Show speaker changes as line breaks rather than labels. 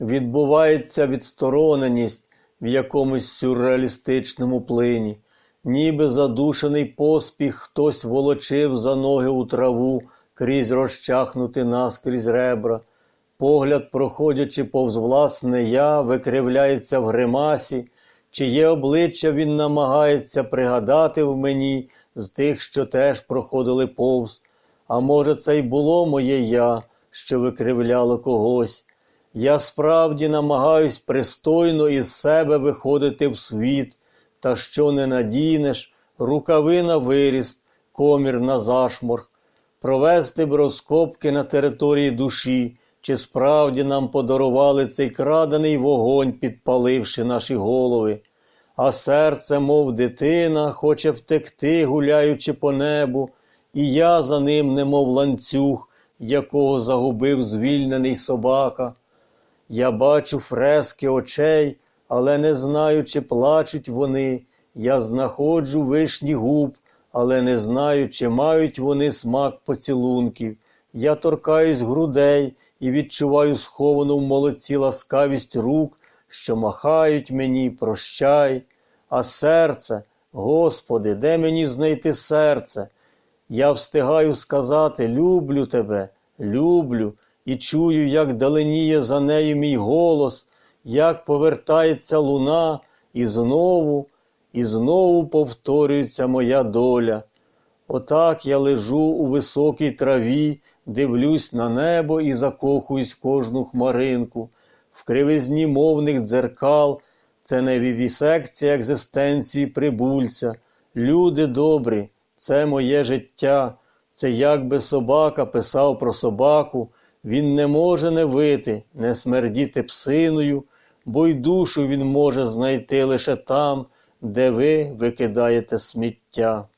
відбувається відстороненість в якомусь сюрреалістичному плині, ніби задушений поспіх хтось волочив за ноги у траву крізь розчахнути наскрізь ребра. Погляд, проходячи повз власне я, викривляється в гримасі, чиє обличчя він намагається пригадати в мені з тих, що теж проходили повз. А може, це й було моє я, що викривляло когось. Я справді намагаюсь пристойно із себе виходити в світ, та що не надінеш, рукави на виріст, комір на зашморг, провести б розкопки на території душі, чи справді нам подарували цей крадений вогонь, підпаливши наші голови. А серце, мов дитина, хоче втекти, гуляючи по небу, і я за ним, немов ланцюг, якого загубив звільнений собака. Я бачу фрески очей, але не знаю, чи плачуть вони. Я знаходжу вишні губ, але не знаю, чи мають вони смак поцілунків. Я торкаюсь грудей і відчуваю сховану в молодці ласкавість рук, що махають мені, прощай. А серце, Господи, де мені знайти серце? Я встигаю сказати люблю тебе, люблю, і чую, як даленіє за нею мій голос, як повертається луна, і знову, і знову повторюється моя доля. Отак я лежу у високій траві, дивлюсь на небо і закохуюсь кожну хмаринку, в кривизні мовних дзеркал. Це не вівісекція екзистенції прибульця. Люди добрі, це моє життя. Це як би собака писав про собаку. Він не може не вити, не смердіти псиною, бо й душу він може знайти лише там, де ви викидаєте сміття.